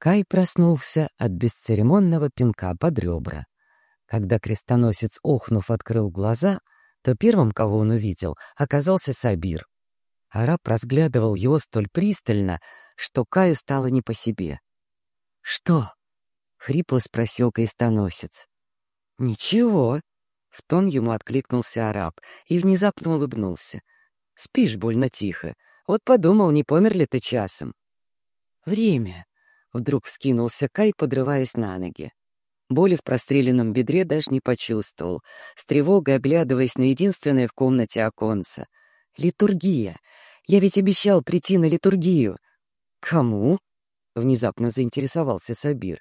Кай проснулся от бесцеремонного пинка под ребра. Когда крестоносец, охнув, открыл глаза, то первым, кого он увидел, оказался Сабир. Араб разглядывал его столь пристально, что Каю стало не по себе. «Что?» — хрипло спросил крестоносец. «Ничего», — в тон ему откликнулся араб и внезапно улыбнулся. «Спишь больно тихо. Вот подумал, не помер ли ты часом?» «Время», — вдруг вскинулся Кай, подрываясь на ноги. Боли в простреленном бедре даже не почувствовал, с тревогой оглядываясь на единственное в комнате оконце. «Литургия! Я ведь обещал прийти на литургию!» «Кому?» — внезапно заинтересовался Сабир.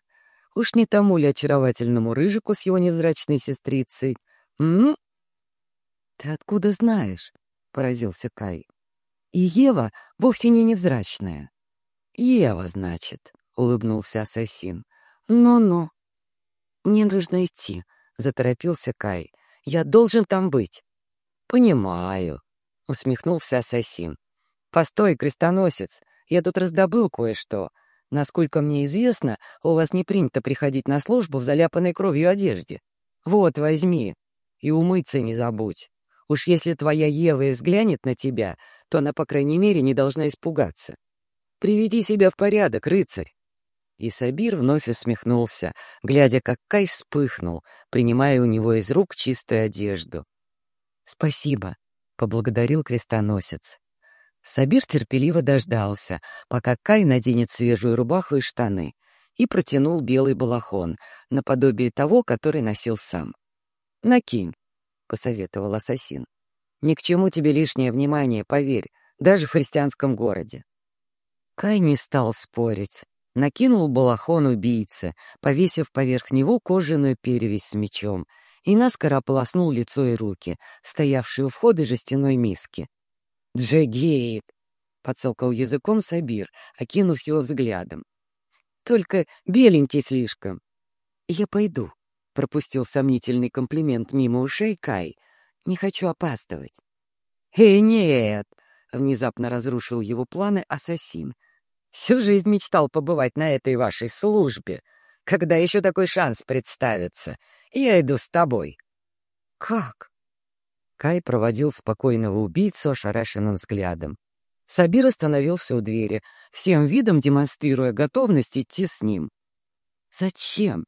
«Уж не тому ли очаровательному рыжику с его невзрачной сестрицей? М? «Ты откуда знаешь?» — поразился Кай. «И Ева вовсе не невзрачная». «Ева, значит», — улыбнулся ассасин. «Ну-ну». «Мне нужно идти», — заторопился Кай. «Я должен там быть». «Понимаю», — усмехнулся ассасин. «Постой, крестоносец, я тут раздобыл кое-что. Насколько мне известно, у вас не принято приходить на службу в заляпанной кровью одежде. Вот, возьми. И умыться не забудь. Уж если твоя Ева взглянет на тебя, то она, по крайней мере, не должна испугаться. Приведи себя в порядок, рыцарь. И Сабир вновь усмехнулся, глядя, как Кай вспыхнул, принимая у него из рук чистую одежду. «Спасибо», — поблагодарил крестоносец. Сабир терпеливо дождался, пока Кай наденет свежую рубаху и штаны, и протянул белый балахон, наподобие того, который носил сам. «Накинь», — посоветовал ассасин. «Ни к чему тебе лишнее внимание, поверь, даже в христианском городе». Кай не стал спорить. Накинул балахон убийце, повесив поверх него кожаную перевязь с мечом, и наскоро ополоснул лицо и руки, стоявшие у входа жестяной миски. «Джегейт!» — подсокал языком Сабир, окинув его взглядом. «Только беленький слишком». «Я пойду», — пропустил сомнительный комплимент мимо ушей Кай. «Не хочу опаздывать». «Эй, нет!» — внезапно разрушил его планы ассасин. «Всю жизнь мечтал побывать на этой вашей службе. Когда еще такой шанс представится? Я иду с тобой». «Как?» Кай проводил спокойного убийцу ошарашенным взглядом. Сабир остановился у двери, всем видом демонстрируя готовность идти с ним. «Зачем?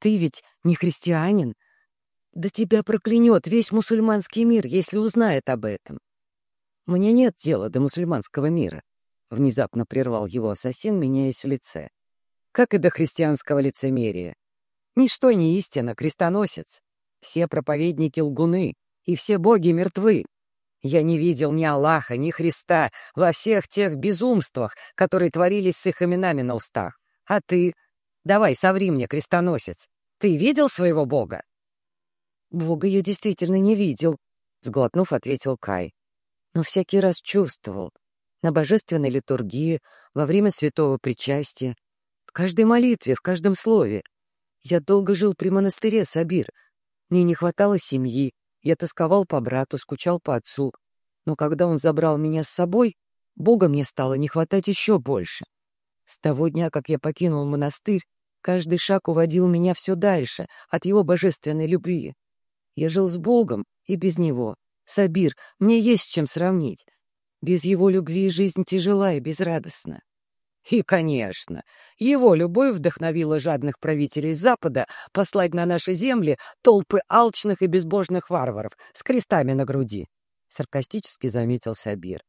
Ты ведь не христианин. Да тебя проклянет весь мусульманский мир, если узнает об этом». «Мне нет дела до мусульманского мира», — внезапно прервал его ассасин, меняясь в лице. «Как и до христианского лицемерия. Ничто не истина, крестоносец. Все проповедники лгуны, и все боги мертвы. Я не видел ни Аллаха, ни Христа во всех тех безумствах, которые творились с их именами на устах. А ты? Давай, соври мне, крестоносец. Ты видел своего бога? Бога я действительно не видел, — сглотнув, ответил Кай. Но всякий раз чувствовал. На божественной литургии, во время святого причастия, в каждой молитве, в каждом слове. Я долго жил при монастыре Сабир. Мне не хватало семьи, я тосковал по брату, скучал по отцу. Но когда он забрал меня с собой, Бога мне стало не хватать еще больше. С того дня, как я покинул монастырь, каждый шаг уводил меня все дальше от его божественной любви. Я жил с Богом и без него. Сабир, мне есть чем сравнить. Без его любви жизнь тяжела и безрадостна. И, конечно, его любовь вдохновила жадных правителей Запада послать на наши земли толпы алчных и безбожных варваров с крестами на груди. Саркастически заметил Сабир.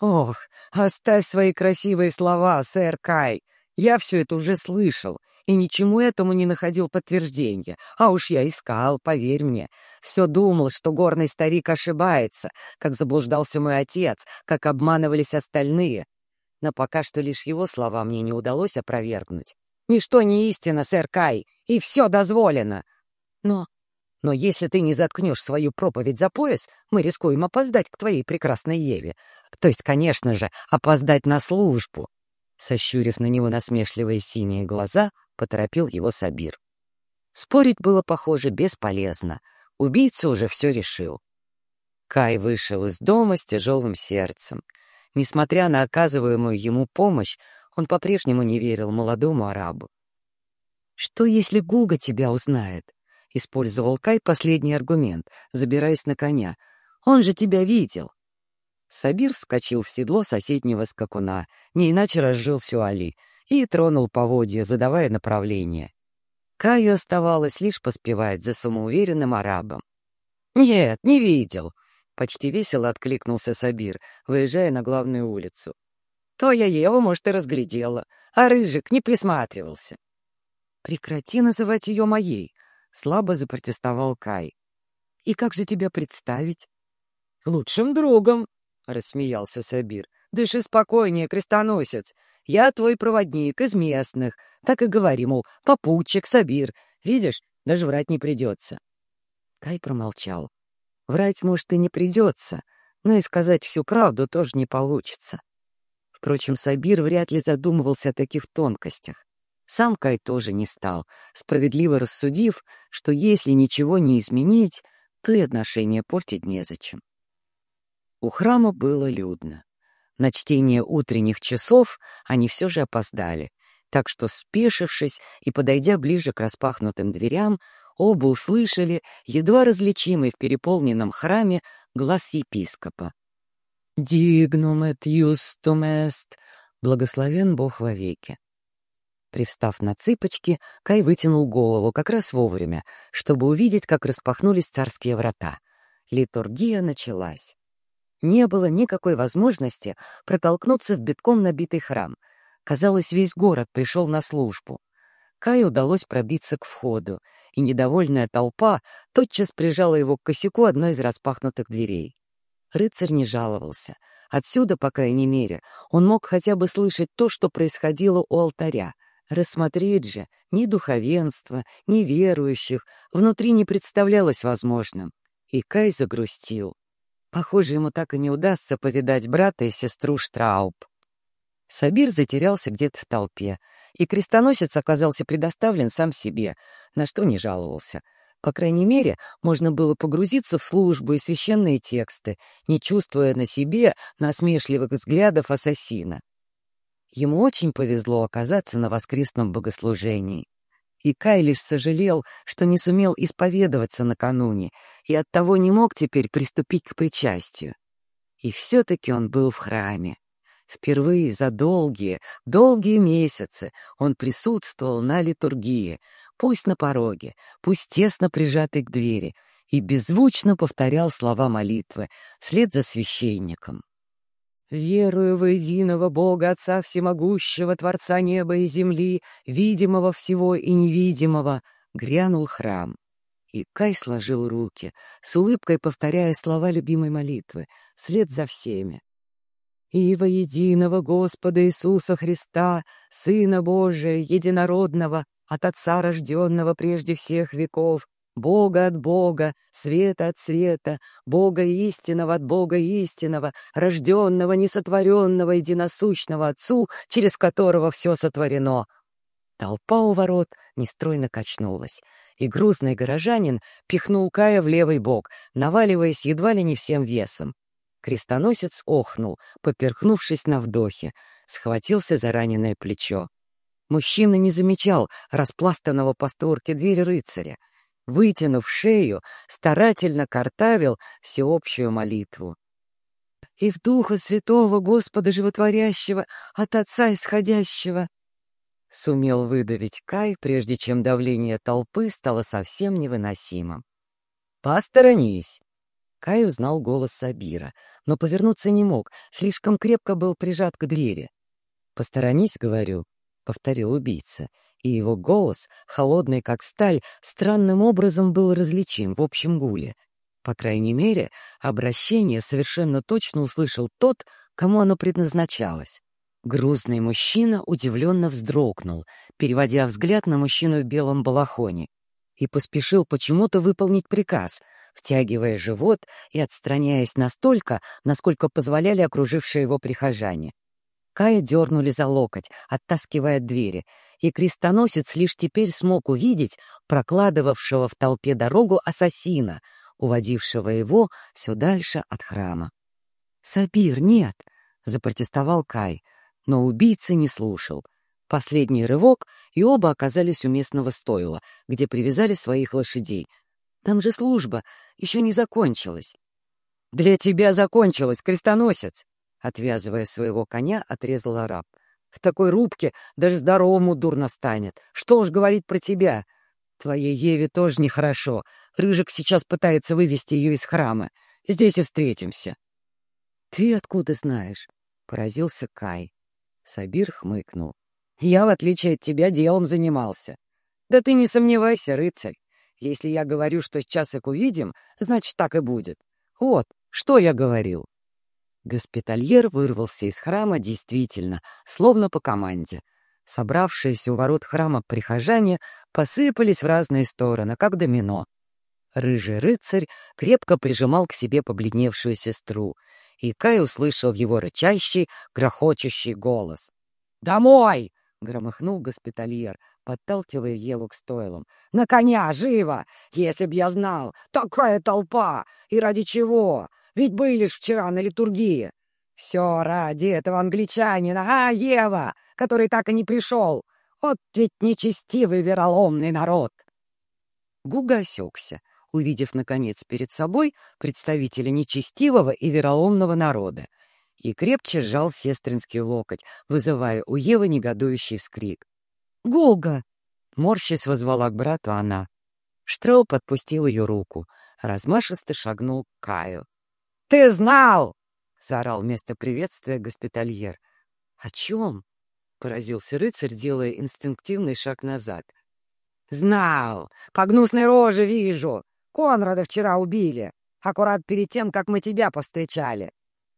«Ох, оставь свои красивые слова, сэр Кай. Я все это уже слышал и ничему этому не находил подтверждения. А уж я искал, поверь мне. Все думал, что горный старик ошибается, как заблуждался мой отец, как обманывались остальные но пока что лишь его слова мне не удалось опровергнуть. «Ничто не истина, сэр Кай, и все дозволено!» «Но... но если ты не заткнешь свою проповедь за пояс, мы рискуем опоздать к твоей прекрасной Еве. То есть, конечно же, опоздать на службу!» Сощурив на него насмешливые синие глаза, поторопил его Сабир. Спорить было, похоже, бесполезно. Убийца уже все решил. Кай вышел из дома с тяжелым сердцем — Несмотря на оказываемую ему помощь, Он по-прежнему не верил молодому арабу. «Что, если Гуга тебя узнает?» — использовал Кай последний аргумент, забираясь на коня. «Он же тебя видел!» Сабир вскочил в седло соседнего скакуна, не иначе разжил Сюали, и тронул поводья, задавая направление. Каю оставалось лишь поспевать за самоуверенным арабом. «Нет, не видел!» — почти весело откликнулся Сабир, выезжая на главную улицу. «То я Еву, может, и разглядела, а Рыжик не присматривался». «Прекрати называть ее моей», — слабо запротестовал Кай. «И как же тебя представить?» «Лучшим другом», — рассмеялся Сабир. «Дыши спокойнее, крестоносец. Я твой проводник из местных. Так и говори, мол, попутчик, Сабир. Видишь, даже врать не придется». Кай промолчал. Врать, может, и не придется, но и сказать всю правду тоже не получится. Впрочем, Сабир вряд ли задумывался о таких тонкостях. Сам Кай тоже не стал, справедливо рассудив, что если ничего не изменить, то и отношения портить незачем. У храма было людно. На чтение утренних часов они все же опоздали, так что, спешившись и подойдя ближе к распахнутым дверям, оба услышали едва различимый в переполненном храме глаз епископа. «Дигнум et justum est» — благословен Бог вовеки. Привстав на цыпочки, Кай вытянул голову как раз вовремя, чтобы увидеть, как распахнулись царские врата. Литургия началась. Не было никакой возможности протолкнуться в битком набитый храм. Казалось, весь город пришел на службу. Каю удалось пробиться к входу, и недовольная толпа тотчас прижала его к косяку одной из распахнутых дверей. Рыцарь не жаловался. Отсюда, по крайней мере, он мог хотя бы слышать то, что происходило у алтаря. Рассмотреть же ни духовенства, ни верующих внутри не представлялось возможным. И Кай загрустил. Похоже, ему так и не удастся повидать брата и сестру Штрауб. Сабир затерялся где-то в толпе, и крестоносец оказался предоставлен сам себе, на что не жаловался. По крайней мере, можно было погрузиться в службу и священные тексты, не чувствуя на себе насмешливых взглядов ассасина. Ему очень повезло оказаться на воскресном богослужении. И Кай лишь сожалел, что не сумел исповедоваться накануне, и оттого не мог теперь приступить к причастию. И все-таки он был в храме. Впервые за долгие, долгие месяцы он присутствовал на литургии, пусть на пороге, пусть тесно прижатый к двери, и беззвучно повторял слова молитвы вслед за священником. «Верую в единого Бога, Отца Всемогущего, Творца неба и земли, видимого всего и невидимого», — грянул храм. И Кай сложил руки, с улыбкой повторяя слова любимой молитвы, вслед за всеми и во единого Господа Иисуса Христа, Сына Божия, единородного, от Отца рожденного прежде всех веков, Бога от Бога, света от света, Бога истинного от Бога истинного, рожденного, несотворенного, единосущного Отцу, через которого все сотворено. Толпа у ворот нестройно качнулась, и грузный горожанин пихнул Кая в левый бок, наваливаясь едва ли не всем весом. Крестоносец охнул, поперхнувшись на вдохе, схватился за раненое плечо. Мужчина не замечал распластанного по створке двери рыцаря. Вытянув шею, старательно картавил всеобщую молитву. «И в Духа Святого Господа Животворящего, от Отца Исходящего!» Сумел выдавить Кай, прежде чем давление толпы стало совсем невыносимым. «Посторонись!» Кай узнал голос Сабира, но повернуться не мог, слишком крепко был прижат к двери. «Посторонись, — говорю», — повторил убийца, и его голос, холодный как сталь, странным образом был различим в общем гуле. По крайней мере, обращение совершенно точно услышал тот, кому оно предназначалось. Грузный мужчина удивленно вздрогнул, переводя взгляд на мужчину в белом балахоне, и поспешил почему-то выполнить приказ — втягивая живот и отстраняясь настолько, насколько позволяли окружившие его прихожане. Кая дернули за локоть, оттаскивая от двери, и крестоносец лишь теперь смог увидеть прокладывавшего в толпе дорогу ассасина, уводившего его все дальше от храма. «Сабир, нет!» — запротестовал Кай. Но убийца не слушал. Последний рывок, и оба оказались у местного стойла, где привязали своих лошадей. Там же служба еще не закончилась. «Для тебя закончилась, крестоносец!» Отвязывая своего коня, отрезал араб. «В такой рубке даже здоровому дурно станет. Что уж говорить про тебя? Твоей Еве тоже нехорошо. Рыжик сейчас пытается вывести ее из храма. Здесь и встретимся». «Ты откуда знаешь?» — поразился Кай. Сабир хмыкнул. «Я, в отличие от тебя, делом занимался. Да ты не сомневайся, рыцарь. Если я говорю, что сейчас их увидим, значит, так и будет. Вот, что я говорил». Госпитальер вырвался из храма действительно, словно по команде. Собравшиеся у ворот храма прихожане посыпались в разные стороны, как домино. Рыжий рыцарь крепко прижимал к себе побледневшую сестру, и Кай услышал его рычащий, грохочущий голос. «Домой!» — громыхнул госпитальер, подталкивая Еву к стойлам. «На коня, живо! Если б я знал! Такая толпа! И ради чего? Ведь были ж вчера на литургии! Все ради этого англичанина, а, Ева, который так и не пришел! Вот ведь нечестивый вероломный народ!» Гуга осекся увидев, наконец, перед собой представителя нечестивого и вероломного народа, и крепче сжал сестринский локоть, вызывая у Евы негодующий вскрик. «Гога!» — морщись возвала к брату она. Штрауб подпустил ее руку, размашисто шагнул к Каю. «Ты знал!» — заорал вместо приветствия госпитальер. «О чем?» — поразился рыцарь, делая инстинктивный шаг назад. «Знал! По гнусной роже вижу! Конрада вчера убили, аккурат перед тем, как мы тебя повстречали.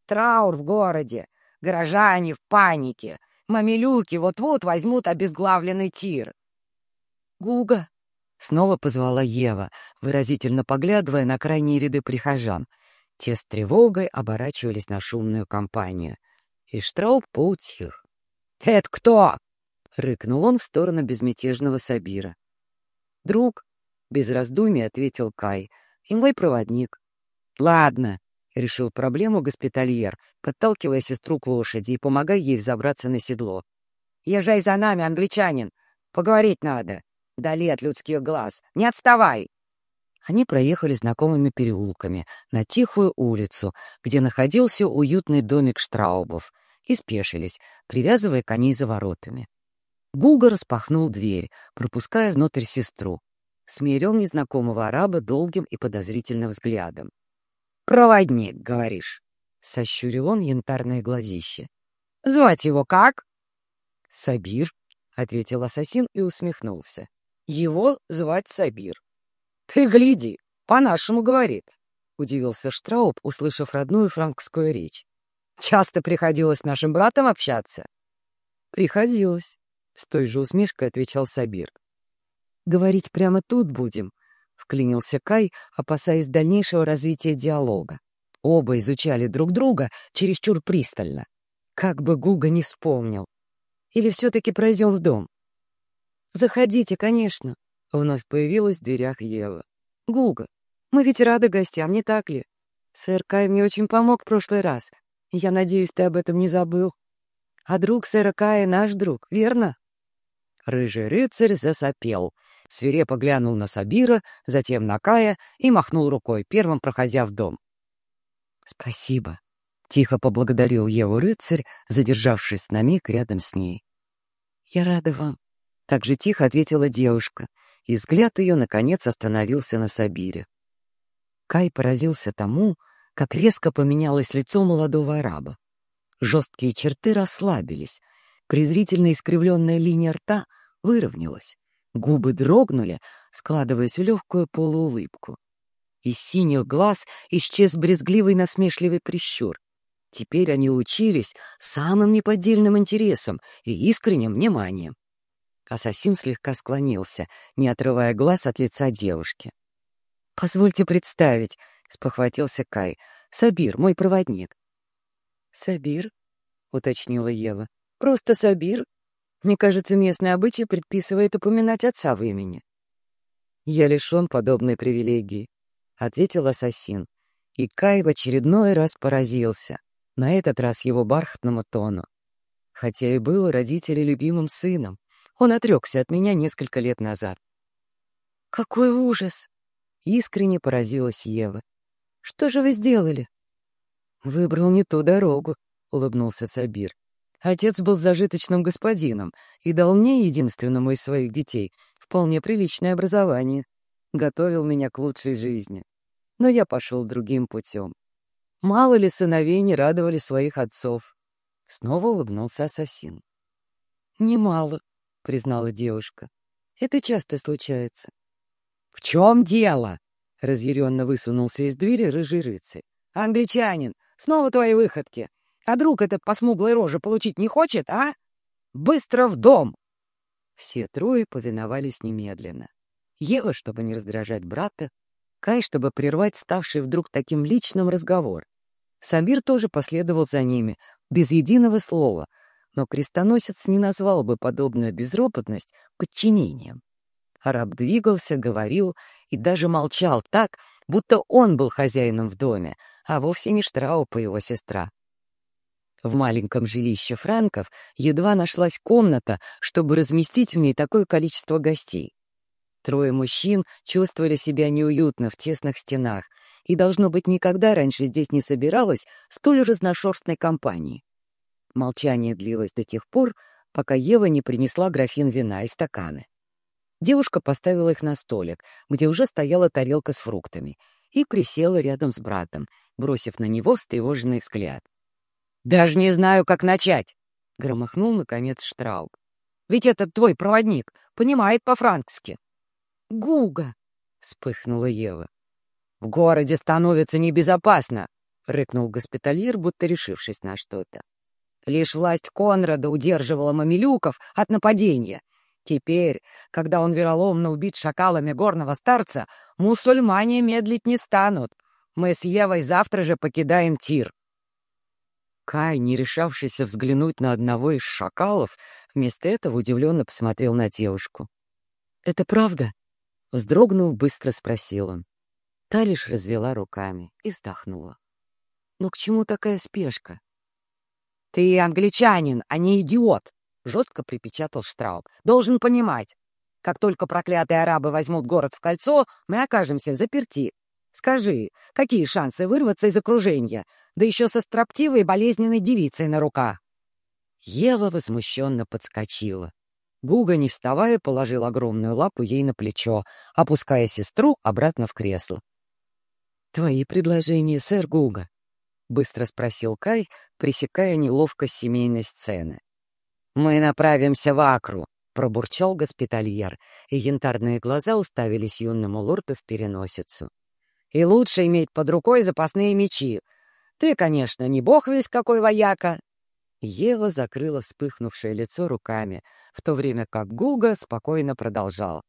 Траур в городе, горожане в панике, мамилюки вот-вот возьмут обезглавленный тир. «Гуга!» — снова позвала Ева, выразительно поглядывая на крайние ряды прихожан. Те с тревогой оборачивались на шумную компанию. И Штрауб поутих. «Это кто?» — рыкнул он в сторону безмятежного Сабира. «Друг», без раздумий ответил Кай. И мой проводник. Ладно, решил проблему госпитальер, подталкивая сестру к лошади и помогая ей взобраться на седло. Езжай за нами, англичанин. Поговорить надо. Дали от людских глаз. Не отставай. Они проехали знакомыми переулками на тихую улицу, где находился уютный домик Штраубов, и спешились, привязывая коней за воротами. Гуга распахнул дверь, пропуская внутрь сестру смирил незнакомого араба долгим и подозрительным взглядом. «Проводник, говоришь?» — сощурил он янтарное глазище. «Звать его как?» «Сабир», — ответил ассасин и усмехнулся. «Его звать Сабир». «Ты гляди, по-нашему говорит», — удивился Штрауб, услышав родную франкскую речь. «Часто приходилось нашим братом общаться?» «Приходилось», — с той же усмешкой отвечал Сабир. Говорить прямо тут будем, — вклинился Кай, опасаясь дальнейшего развития диалога. Оба изучали друг друга чересчур пристально. Как бы Гуга не вспомнил. Или все-таки пройдем в дом? «Заходите, конечно», — вновь появилась в дверях Ева. «Гуга, мы ведь рады гостям, не так ли? Сэр Кай мне очень помог в прошлый раз. Я надеюсь, ты об этом не забыл. А друг сэра Кая наш друг, верно?» Рыжий рыцарь засопел, свирепо глянул на Сабира, затем на Кая и махнул рукой, первым проходя в дом. «Спасибо», — тихо поблагодарил Еву рыцарь, задержавшись на миг рядом с ней. «Я рада вам», — так же тихо ответила девушка, и взгляд ее, наконец, остановился на Сабире. Кай поразился тому, как резко поменялось лицо молодого араба. Жесткие черты расслабились, презрительно искривленная линия рта выровнялась. Губы дрогнули, складываясь в легкую полуулыбку. Из синих глаз исчез брезгливый насмешливый прищур. Теперь они учились самым неподдельным интересом и искренним вниманием. Ассасин слегка склонился, не отрывая глаз от лица девушки. «Позвольте представить», — спохватился Кай. «Сабир, мой проводник». «Сабир?» — уточнила Ева. «Просто Сабир?» Мне кажется, местный обычай предписывает упоминать отца в имени. «Я лишен подобной привилегии», — ответил ассасин. И Кай в очередной раз поразился, на этот раз его бархатному тону. хотя и был родителей любимым сыном. Он отрекся от меня несколько лет назад. «Какой ужас!» — искренне поразилась Ева. «Что же вы сделали?» «Выбрал не ту дорогу», — улыбнулся Сабир. «Отец был зажиточным господином и дал мне, единственному из своих детей, вполне приличное образование. Готовил меня к лучшей жизни. Но я пошел другим путем. Мало ли сыновей не радовали своих отцов. Снова улыбнулся ассасин. «Немало», — признала девушка. «Это часто случается». «В чем дело?» — разъяренно высунулся из двери рыжий рыцарь. «Англичанин, снова твои выходки. А друг этот по смуглой роже получить не хочет, а? Быстро в дом!» Все трое повиновались немедленно. Ева, чтобы не раздражать брата, Кай, чтобы прервать ставший вдруг таким личным разговор. Самир тоже последовал за ними, без единого слова, но крестоносец не назвал бы подобную безропотность подчинением. Араб двигался, говорил и даже молчал так, будто он был хозяином в доме, а вовсе не Штраупа его сестра. В маленьком жилище франков едва нашлась комната, чтобы разместить в ней такое количество гостей. Трое мужчин чувствовали себя неуютно в тесных стенах, и, должно быть, никогда раньше здесь не собиралась столь разношерстной компании. Молчание длилось до тех пор, пока Ева не принесла графин вина и стаканы. Девушка поставила их на столик, где уже стояла тарелка с фруктами, и присела рядом с братом, бросив на него встревоженный взгляд. «Даже не знаю, как начать!» — громыхнул, наконец, Штраук. «Ведь этот твой проводник понимает по-франкски». Гуга!» — вспыхнула Ева. «В городе становится небезопасно!» — рыкнул госпитальер, будто решившись на что-то. Лишь власть Конрада удерживала мамилюков от нападения. Теперь, когда он вероломно убит шакалами горного старца, мусульмане медлить не станут. Мы с Евой завтра же покидаем Тир. Кай, не решавшийся взглянуть на одного из шакалов, вместо этого удивленно посмотрел на девушку. «Это правда?» Вздрогнув, быстро спросил он. Та лишь развела руками и вздохнула. «Ну к чему такая спешка?» «Ты англичанин, а не идиот!» — жестко припечатал Штрауб. «Должен понимать. Как только проклятые арабы возьмут город в кольцо, мы окажемся заперти. Скажи, какие шансы вырваться из окружения, да еще со строптивой и болезненной девицей на руках?» Ева возмущенно подскочила. Гуга, не вставая, положил огромную лапу ей на плечо, опуская сестру обратно в кресло. «Твои предложения, сэр Гуга?» — быстро спросил Кай, пресекая неловкость семейной сцены. «Мы направимся в Акру», — пробурчал госпитальер, и янтарные глаза уставились юному лорду в переносицу. «И лучше иметь под рукой запасные мечи. Ты, конечно, не бог весь какой вояка, Ева закрыла вспыхнувшее лицо руками, в то время как Гуга спокойно продолжал.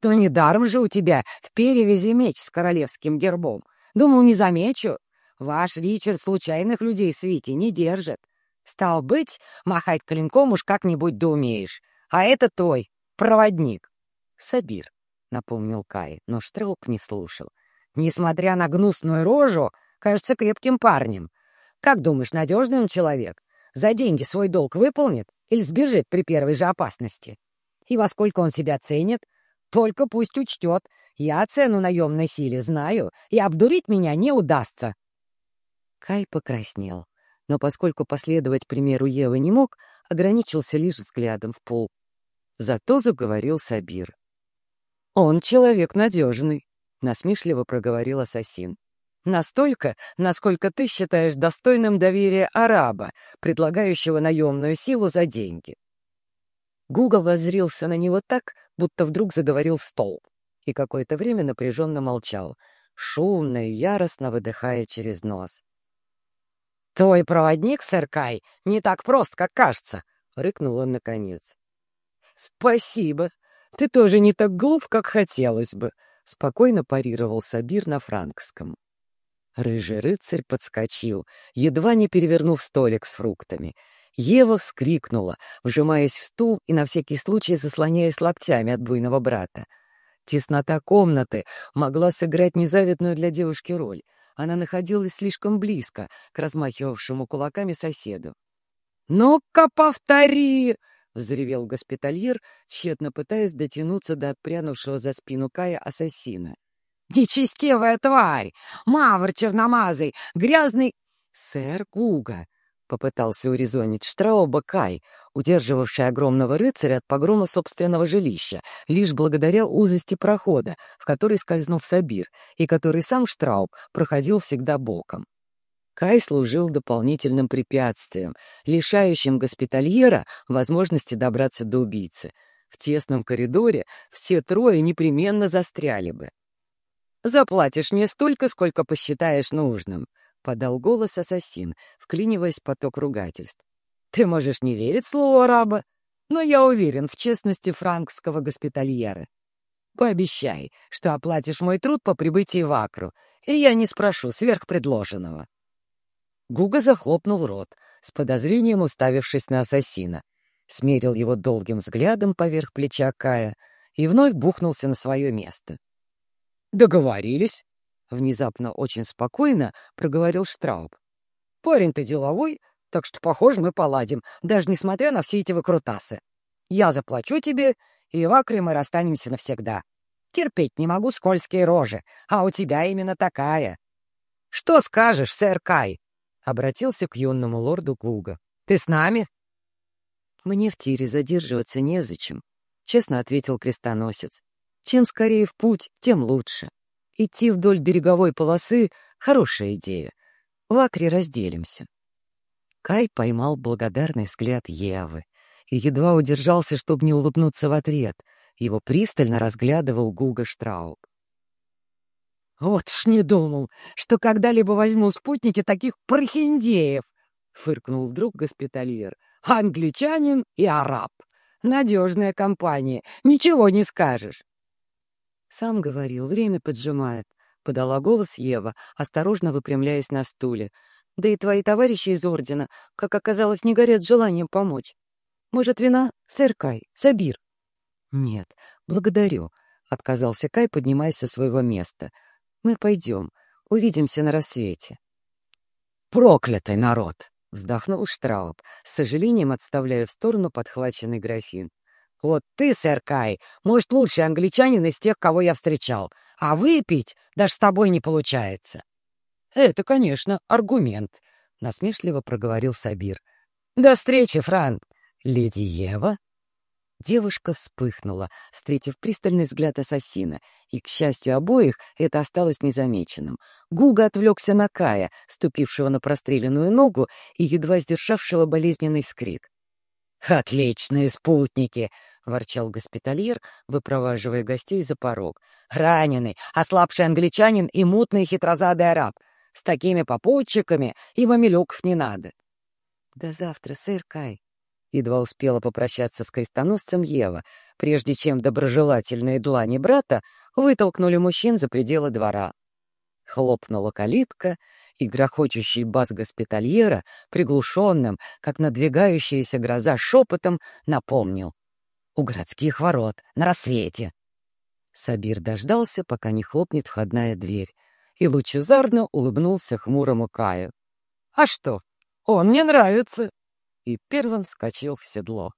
«То недаром же у тебя в перевязи меч с королевским гербом. Думал, не замечу. Ваш Ричард случайных людей в свите не держит. Стал быть, махать клинком уж как-нибудь да умеешь. А это твой проводник». «Сабир», — напомнил Кай, но Штрауб не слушал. «Несмотря на гнусную рожу, кажется крепким парнем. Как думаешь, надежный он человек? за деньги свой долг выполнит или сбежит при первой же опасности? И во сколько он себя ценит? Только пусть учтет. Я цену наемной силе знаю, и обдурить меня не удастся. Кай покраснел, но поскольку последовать примеру Евы не мог, ограничился лишь взглядом в пол. Зато заговорил Сабир. «Он человек надежный», — насмешливо проговорил ассасин. Настолько, насколько ты считаешь достойным доверия араба, предлагающего наемную силу за деньги. Гуга воззрился на него так, будто вдруг заговорил стол, и какое-то время напряженно молчал, шумно и яростно выдыхая через нос. «Твой проводник, сэр Кай, не так прост, как кажется», — рыкнул он наконец. «Спасибо. Ты тоже не так глуп, как хотелось бы», — спокойно парировал Сабир на франкском. Рыжий рыцарь подскочил, едва не перевернув столик с фруктами. Ева вскрикнула, вжимаясь в стул и на всякий случай заслоняясь локтями от буйного брата. Теснота комнаты могла сыграть незаветную для девушки роль. Она находилась слишком близко к размахивавшему кулаками соседу. «Ну-ка, повтори!» — взревел госпитальер, тщетно пытаясь дотянуться до отпрянувшего за спину Кая ассасина. «Нечестивая тварь! Мавр черномазый! Грязный...» «Сэр Гуга!» — попытался урезонить Штрауба Кай, удерживавший огромного рыцаря от погрома собственного жилища, лишь благодаря узости прохода, в который скользнул Сабир, и который сам Штрауб проходил всегда боком. Кай служил дополнительным препятствием, лишающим госпитальера возможности добраться до убийцы. В тесном коридоре все трое непременно застряли бы. «Заплатишь мне столько, сколько посчитаешь нужным», — подал голос ассасин, вклиниваясь в поток ругательств. «Ты можешь не верить слову араба, но я уверен в честности франкского госпитальера. Пообещай, что оплатишь мой труд по прибытии в Акру, и я не спрошу сверхпредложенного». Гуга захлопнул рот, с подозрением уставившись на ассасина, смерил его долгим взглядом поверх плеча Кая и вновь бухнулся на свое место. «Договорились!» — внезапно очень спокойно проговорил Штрауб. «Парень ты деловой, так что, похоже, мы поладим, даже несмотря на все эти выкрутасы. Я заплачу тебе, и в Акре мы расстанемся навсегда. Терпеть не могу скользкие рожи, а у тебя именно такая. Что скажешь, сэр Кай?» Обратился к юному лорду Гуга. «Ты с нами?» «Мне в тире задерживаться незачем», — честно ответил крестоносец. «Чем скорее в путь, тем лучше. Идти вдоль береговой полосы — хорошая идея. В Акре разделимся». Кай поймал благодарный взгляд Евы и едва удержался, чтобы не улыбнуться в ответ. Его пристально разглядывал Гуга Штрауб. «Вот ж не думал, что когда-либо возьму спутники таких прохиндеев!» — фыркнул вдруг госпитальер. «Англичанин и араб. Надежная компания, ничего не скажешь». «Сам говорил, время поджимает», — подала голос Ева, осторожно выпрямляясь на стуле. «Да и твои товарищи из Ордена, как оказалось, не горят желанием помочь. Может, вина? Сэр Кай, Сабир?» «Нет, благодарю», — отказался Кай, поднимаясь со своего места — мы пойдем. Увидимся на рассвете. «Проклятый народ!» — вздохнул Штрауб, с сожалением отставляя в сторону подхваченный графин. «Вот ты, сэр Кай, может, лучший англичанин из тех, кого я встречал, а выпить даже с тобой не получается». «Это, конечно, аргумент», — насмешливо проговорил Сабир. «До встречи, Франк!» «Леди Ева?» Девушка вспыхнула, встретив пристальный взгляд ассасина, и, к счастью обоих, это осталось незамеченным. Гуга отвлекся на Кая, ступившего на простреленную ногу и едва сдержавшего болезненный скрик. «Отличные спутники!» — ворчал госпитальер, выпроваживая гостей за порог. «Раненый, ослабший англичанин и мутный хитрозадый араб. С такими попутчиками и мамилюков не надо». «До завтра, сэр Кай», Едва успела попрощаться с крестоносцем Ева, прежде чем доброжелательные длани брата вытолкнули мужчин за пределы двора. Хлопнула калитка, и грохочущий бас госпитальера, приглушенным, как надвигающаяся гроза шепотом, напомнил. «У городских ворот, на рассвете!» Сабир дождался, пока не хлопнет входная дверь, и лучезарно улыбнулся хмурому Каю. «А что? Он мне нравится!» и первым вскочил в седло.